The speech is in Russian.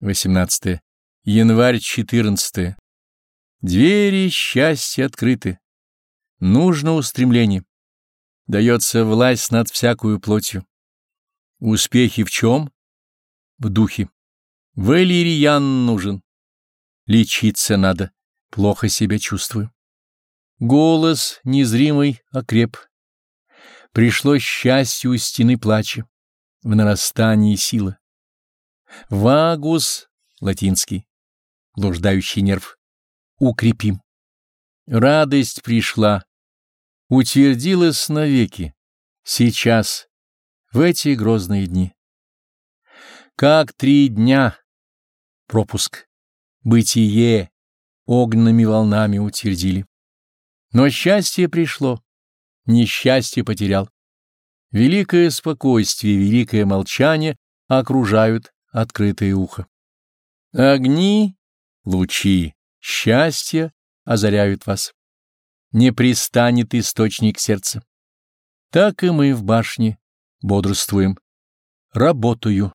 18. Январь 14. Двери счастья открыты. Нужно устремление. Дается власть над всякую плотью. Успехи в чем? В духе. Валерьян нужен. Лечиться надо. Плохо себя чувствую. Голос незримый окреп. Пришло счастью у стены плача. В нарастании силы. Вагус, латинский, блуждающий нерв, укрепим. Радость пришла, утвердилась навеки, сейчас, в эти грозные дни. Как три дня, пропуск, бытие огненными волнами утвердили. Но счастье пришло, несчастье потерял. Великое спокойствие, великое молчание окружают открытое ухо. Огни, лучи, счастья озаряют вас. Не пристанет источник сердца. Так и мы в башне бодрствуем. Работаю.